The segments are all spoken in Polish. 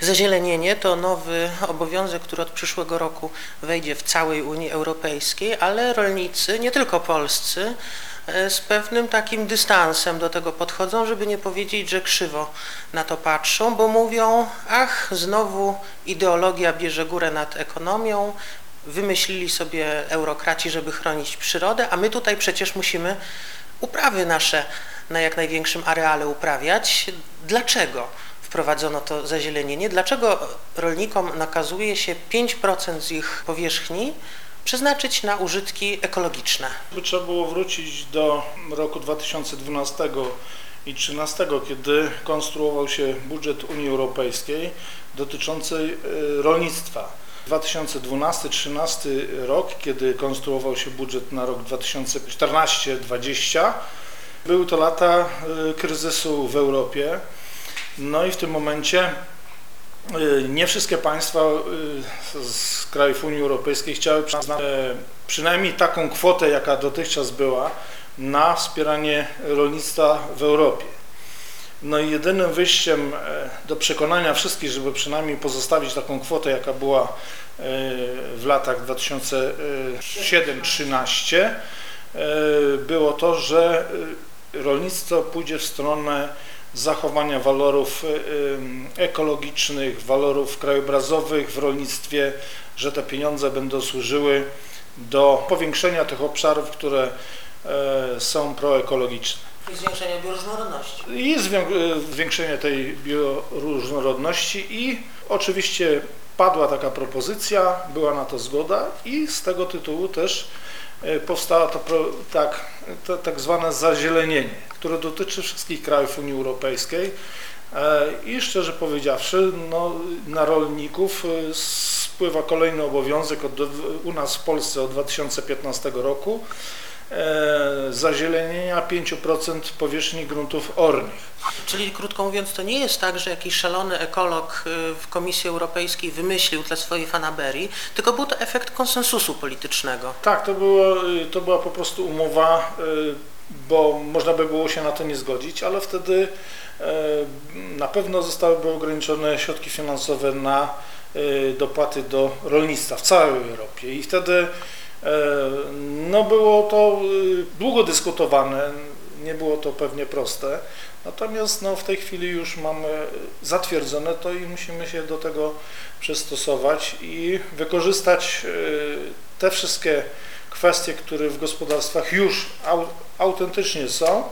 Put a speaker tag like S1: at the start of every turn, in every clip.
S1: Zazielenienie to nowy obowiązek, który od przyszłego roku wejdzie w całej Unii Europejskiej, ale rolnicy, nie tylko polscy, e, z pewnym takim dystansem do tego podchodzą, żeby nie powiedzieć, że krzywo na to patrzą, bo mówią, ach, znowu ideologia bierze górę nad ekonomią, wymyślili sobie eurokraci, żeby chronić przyrodę, a my tutaj przecież musimy uprawy nasze na jak największym areale uprawiać. Dlaczego wprowadzono to zazielenienie? Dlaczego rolnikom nakazuje się 5% z ich powierzchni przeznaczyć na użytki ekologiczne?
S2: By trzeba było wrócić do roku 2012 i 2013, kiedy konstruował się budżet Unii Europejskiej dotyczący y, rolnictwa. 2012-2013 rok, kiedy konstruował się budżet na rok 2014-2020, były to lata y, kryzysu w Europie. No i w tym momencie y, nie wszystkie państwa y, z krajów Unii Europejskiej chciały e, przynajmniej taką kwotę, jaka dotychczas była, na wspieranie rolnictwa w Europie. No i jedynym wyjściem e, do przekonania wszystkich, żeby przynajmniej pozostawić taką kwotę, jaka była e, w latach 2007-2013, było to, że rolnictwo pójdzie w stronę zachowania walorów ekologicznych, walorów krajobrazowych w rolnictwie, że te pieniądze będą służyły do powiększenia tych obszarów, które e, są proekologiczne.
S1: I zwiększenia bioróżnorodności.
S2: I zwiększenie tej bioróżnorodności i oczywiście padła taka propozycja, była na to zgoda i z tego tytułu też e, powstała to tak, to tak zwane zazielenienie, które dotyczy wszystkich krajów Unii Europejskiej. E, i szczerze powiedziawszy no, na rolników e, spływa kolejny obowiązek od, u nas w Polsce od 2015 roku zazielenienia 5% powierzchni gruntów ornych.
S1: Czyli krótko mówiąc, to nie jest tak, że jakiś szalony ekolog y, w Komisji Europejskiej wymyślił dla swojej fanaberii, tylko był to efekt konsensusu politycznego.
S2: Tak, to, było, y, to była po prostu umowa, bo można by było się na to nie zgodzić, ale wtedy na pewno zostałyby ograniczone środki finansowe na dopłaty do rolnictwa w całej Europie i wtedy no było to długo dyskutowane, nie było to pewnie proste. Natomiast no, w tej chwili już mamy zatwierdzone to i musimy się do tego przystosować i wykorzystać y, te wszystkie kwestie, które w gospodarstwach już autentycznie są,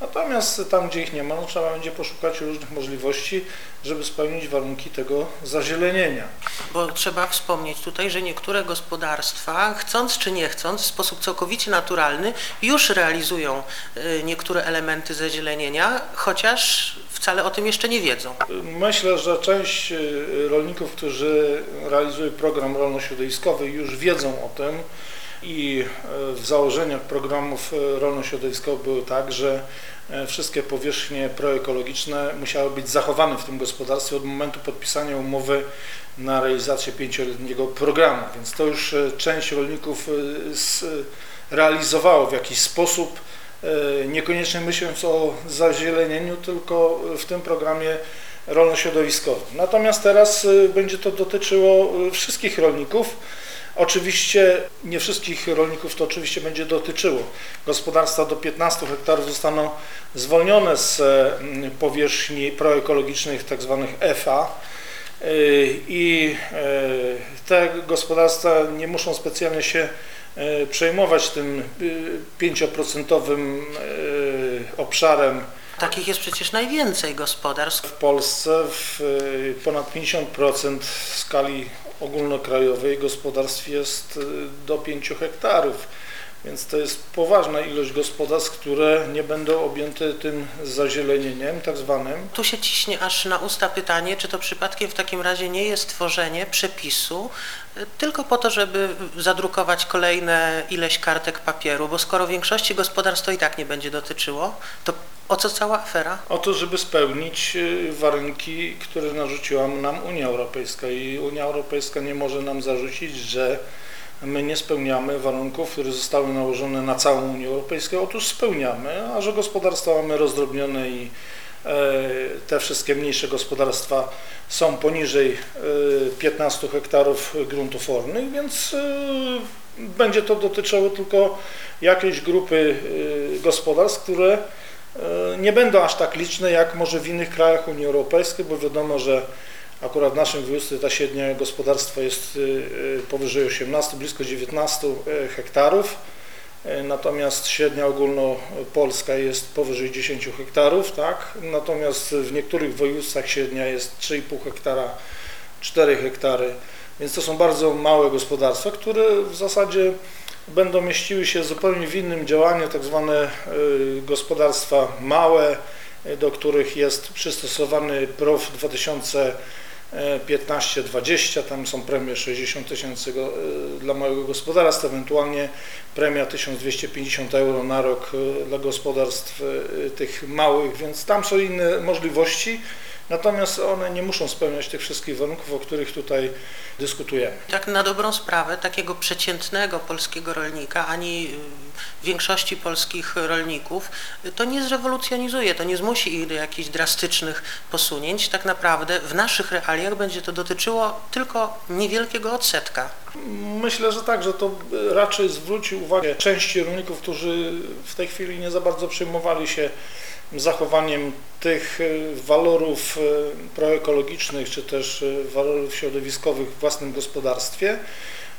S2: Natomiast tam, gdzie ich nie ma, no, trzeba będzie poszukać różnych możliwości, żeby spełnić warunki tego zazielenienia.
S1: Bo trzeba wspomnieć tutaj, że niektóre gospodarstwa, chcąc czy nie chcąc, w sposób całkowicie naturalny, już realizują y, niektóre elementy zazielenienia, chociaż wcale o tym jeszcze nie wiedzą.
S2: Myślę, że część y, rolników, którzy realizują program rolno-środowiskowy już wiedzą o tym, i e, w założeniach programów e, rolno-środowiskowych było tak, że e, wszystkie powierzchnie proekologiczne musiały być zachowane w tym gospodarstwie od momentu podpisania umowy na realizację pięcioletniego programu, więc to już część rolników realizowało w jakiś sposób, niekoniecznie myśląc o zazielenieniu, tylko w tym programie rolno-środowiskowym. Natomiast teraz będzie to dotyczyło wszystkich rolników, Oczywiście nie wszystkich rolników to oczywiście będzie dotyczyło. Gospodarstwa do 15 hektarów zostaną zwolnione z mm, powierzchni proekologicznych, tak zwanych EFA y, i y, te gospodarstwa nie muszą specjalnie się przejmować tym 5% obszarem
S1: Takich jest przecież najwięcej gospodarstw.
S2: W Polsce w ponad 50% w skali ogólnokrajowej gospodarstw jest y, do 5 hektarów. Więc to jest poważna ilość gospodarstw, które nie będą objęte tym zazielenieniem tak zwanym.
S1: Tu się ciśnie aż na usta pytanie, czy to przypadkiem w takim razie nie jest tworzenie przepisu y, tylko po to, żeby zadrukować kolejne ileś kartek papieru, bo skoro większości gospodarstw to i tak nie będzie dotyczyło, to o co cała afera?
S2: O to, żeby spełnić y, warunki, które narzuciła nam Unia Europejska i Unia Europejska nie może nam zarzucić, że my nie spełniamy warunków, które zostały nałożone na całą Unię Europejską. Otóż spełniamy, a że gospodarstwa mamy rozdrobnione i e, te wszystkie mniejsze gospodarstwa są poniżej e, 15 hektarów gruntów ornych, więc e, będzie to dotyczyło tylko jakiejś grupy e, gospodarstw, które e, nie będą aż tak liczne jak może w innych krajach Unii Europejskiej, bo wiadomo, że akurat w naszym województwie ta średnia gospodarstwa jest e, e, powyżej 18, blisko 19 e, hektarów. Natomiast średnia ogólnopolska jest powyżej 10 hektarów, tak? Natomiast w niektórych województwach średnia jest 3,5 hektara, 4 hektary, więc to są bardzo małe gospodarstwa, które w zasadzie będą mieściły się zupełnie w innym działaniu, tak zwane y, gospodarstwa małe, y, do których jest przystosowany PROW 2015-20, tam są premie 60 tysięcy y, dla małego gospodarstwa, ewentualnie premia 1250 euro na rok y, dla gospodarstw tych małych, więc tam są inne możliwości, natomiast one nie muszą spełniać tych wszystkich warunków, o których tutaj dyskutujemy.
S1: Tak na dobrą sprawę takiego przeciętnego polskiego rolnika, ani y, większości polskich rolników, to nie zrewolucjonizuje, to nie zmusi ich do jakichś drastycznych posunięć. Tak naprawdę w naszych realiach będzie to dotyczyło tylko niewielkiego odsetka.
S2: Myślę, że tak, że to raczej zwróci uwagę części rolników, którzy w tej chwili nie za bardzo przejmowali się zachowaniem tych e, walorów e, proekologicznych, czy też e, walorów środowiskowych w własnym gospodarstwie,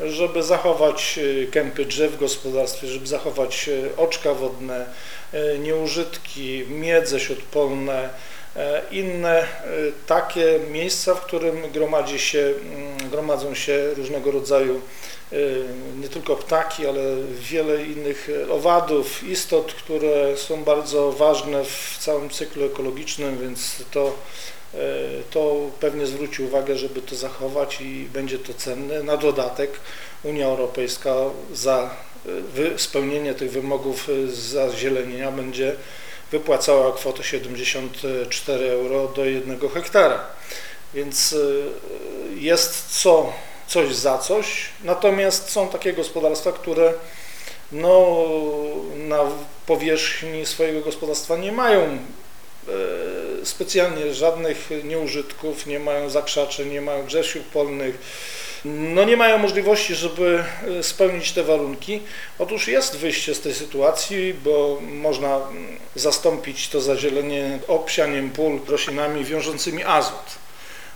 S2: żeby zachować kępy drzew w gospodarstwie, żeby zachować oczka wodne, nieużytki, miedze śródpolne, inne e, takie miejsca, w którym gromadzi się, mm, gromadzą się różnego rodzaju e, nie tylko ptaki, ale wiele innych e, owadów, istot, które są bardzo ważne w całym cyklu ekologicznym, więc to, e, to pewnie zwróci uwagę, żeby to zachować i będzie to cenne. Na dodatek Unia Europejska za e, spełnienie tych wymogów e, zazielenienia będzie wypłacała kwotę 74 euro do jednego hektara. Więc y, jest co, coś za coś, natomiast są takie gospodarstwa, które no, na powierzchni swojego gospodarstwa nie mają e, specjalnie żadnych nieużytków, nie mają zakrzaczy, nie mają drzew polnych, no nie mają możliwości, żeby e, spełnić te warunki. Otóż jest wyjście z tej sytuacji, bo można mm, zastąpić to zazielenie obsianiem pól roślinami wiążącymi azot.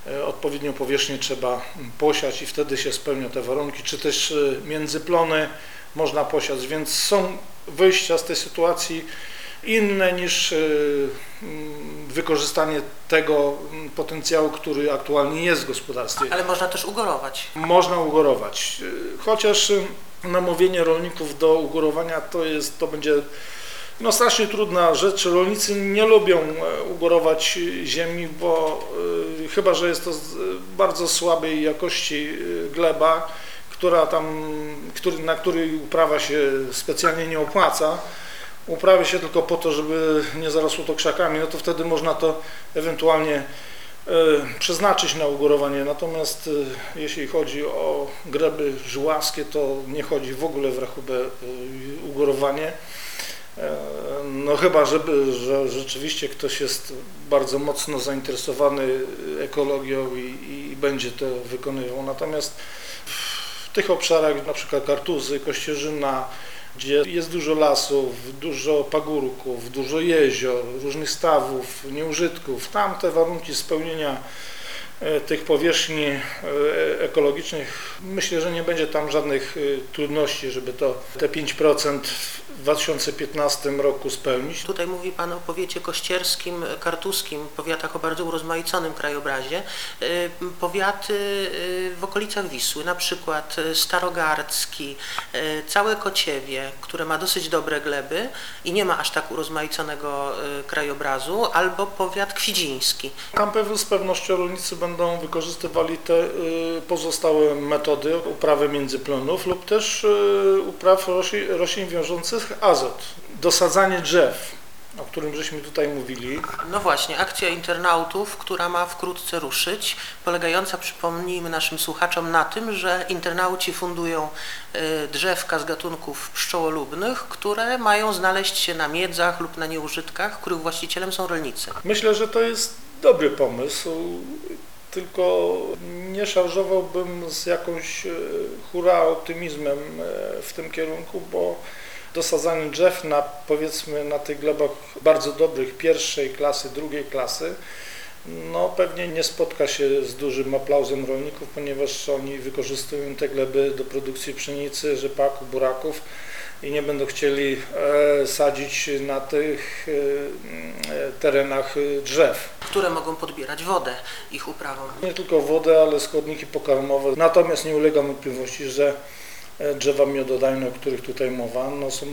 S2: E, Odpowiednią powierzchnię trzeba mm, posiać i wtedy się spełnią te warunki, czy też e, międzyplony można posiać, więc są wyjścia z tej sytuacji inne niż e, mm, wykorzystanie tego potencjału, który aktualnie jest w gospodarstwie.
S1: Ale można też ugorować.
S2: Można ugorować, Y, chociaż y, namówienie rolników do ugorowania to jest, to będzie no strasznie trudna rzecz. Rolnicy nie lubią e, ugorować y, ziemi, bo y, chyba, że jest to z bardzo słabej jakości y, gleba, która tam, który, na której uprawa się specjalnie nie opłaca. Uprawia się tylko po to, żeby nie zarosło to krzakami, no to wtedy można to ewentualnie e, przeznaczyć na ugorowanie. Natomiast e, jeśli chodzi o gleby żuławskie, to nie chodzi w ogóle w rachubę e, ugorowanie. No chyba, żeby, że rzeczywiście ktoś jest bardzo mocno zainteresowany ekologią i, i będzie to wykonywał. Natomiast w tych obszarach, na przykład Kartuzy, Kościerzyna, gdzie jest dużo lasów, dużo pagórków, dużo jezior, różnych stawów, nieużytków. Tam te warunki spełnienia tych powierzchni e, ekologicznych, myślę, że nie będzie tam żadnych e, trudności, żeby to te 5% w 2015 roku spełnić.
S1: Tutaj mówi Pan o powiecie kościerskim, kartuskim, powiatach o bardzo urozmaiconym krajobrazie. Powiaty w okolicach Wisły, na przykład Starogardzki, całe Kociewie, które ma dosyć dobre gleby i nie ma aż tak urozmaiconego krajobrazu, albo powiat kwidziński.
S2: Tam pewnie z pewnością rolnicy będą wykorzystywali te y, pozostałe metody uprawy międzyplonów lub też y, upraw roślin, roślin wiążących azot. Dosadzanie drzew o którym żeśmy tutaj mówili.
S1: No właśnie, akcja internautów, która ma wkrótce ruszyć, polegająca, przypomnijmy naszym słuchaczom, na tym, że internauci fundują y, drzewka z gatunków pszczołolubnych, które mają znaleźć się na miedzach lub na nieużytkach, których właścicielem są rolnicy.
S2: Myślę, że to jest dobry pomysł, tylko nie szarżowałbym z jakąś e, hura optymizmem e, w tym kierunku, bo dosadzanie drzew na powiedzmy na tych glebach bardzo dobrych pierwszej klasy, drugiej klasy, no pewnie nie spotka się z dużym aplauzem rolników, ponieważ oni wykorzystują te gleby do produkcji pszenicy, rzepaku, buraków i nie będą chcieli e, sadzić na tych e, e, terenach drzew.
S1: które mogą podbierać wodę ich uprawą.
S2: Nie tylko wodę, ale składniki pokarmowe. Natomiast nie ulega wątpliwości, że drzewa miododajne, o których tutaj mowa, no są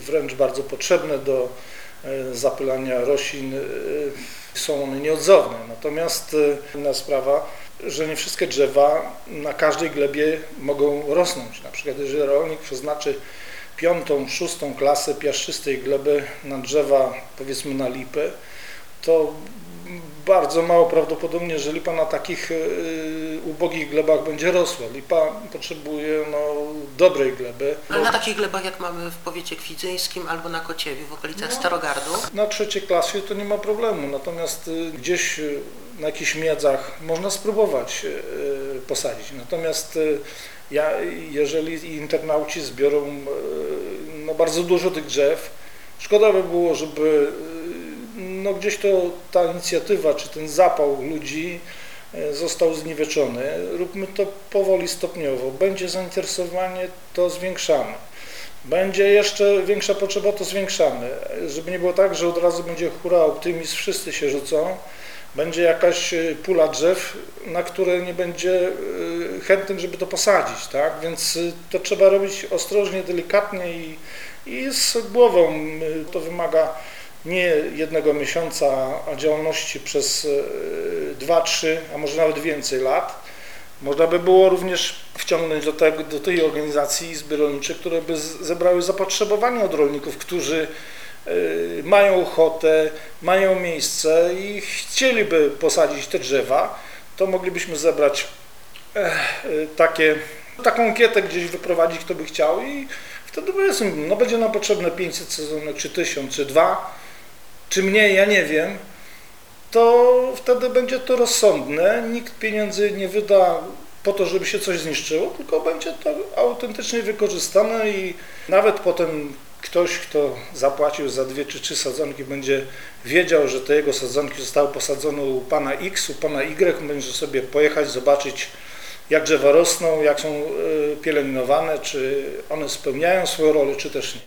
S2: wręcz bardzo potrzebne do zapylania roślin. Są one nieodzowne. Natomiast e, inna sprawa, że nie wszystkie drzewa na każdej glebie mogą rosnąć. Na przykład jeżeli rolnik przeznaczy piątą, szóstą klasę piaszczystej gleby na drzewa, powiedzmy na lipy, to bardzo mało prawdopodobnie, że lipa na takich y, ubogich glebach będzie rosła. Lipa potrzebuje no, dobrej gleby.
S1: Ale na takich glebach, jak mamy w powiecie kwidzyńskim albo na Kociewiu, w okolicach Starogardu,
S2: Na trzeciej klasie to nie ma problemu, natomiast y, gdzieś y, na jakichś miedzach można spróbować posadzić. Natomiast ja, jeżeli internauci zbiorą no, bardzo dużo tych drzew, szkoda by było, żeby no, gdzieś to ta inicjatywa czy ten zapał ludzi y, został zniweczony. Róbmy to powoli, stopniowo. Będzie zainteresowanie, to zwiększamy. Będzie jeszcze większa potrzeba, to zwiększamy. Żeby nie było tak, że od razu będzie hura, optymizm, wszyscy się rzucą. Będzie jakaś y, pula drzew, na które nie będzie y, chętnym, żeby to posadzić, tak? Więc to trzeba robić ostrożnie, delikatnie i, i z głową. To wymaga nie jednego miesiąca, a działalności przez y, dwa, trzy, a może nawet więcej lat. Można by było również wciągnąć do, tego, do tej organizacji izby rolnicze, które by zebrały zapotrzebowanie od rolników, którzy y, mają ochotę, mają miejsce i chcieliby posadzić te drzewa, to moglibyśmy zebrać eh, takie, taką ankietę gdzieś wyprowadzić, kto by chciał i wtedy no będzie nam potrzebne 500 sezonek, czy 1000, czy 2, czy mniej, ja nie wiem, to wtedy będzie to rozsądne. Nikt pieniędzy nie wyda po to, żeby się coś zniszczyło, tylko będzie to autentycznie wykorzystane i nawet potem ktoś, kto zapłacił za dwie czy trzy sadzonki, będzie wiedział, że te jego sadzonki zostały posadzone u pana X, u pana Y, będzie sobie pojechać, zobaczyć jak drzewa rosną, jak są y, pielęgnowane, czy one spełniają swoją rolę, czy też nie.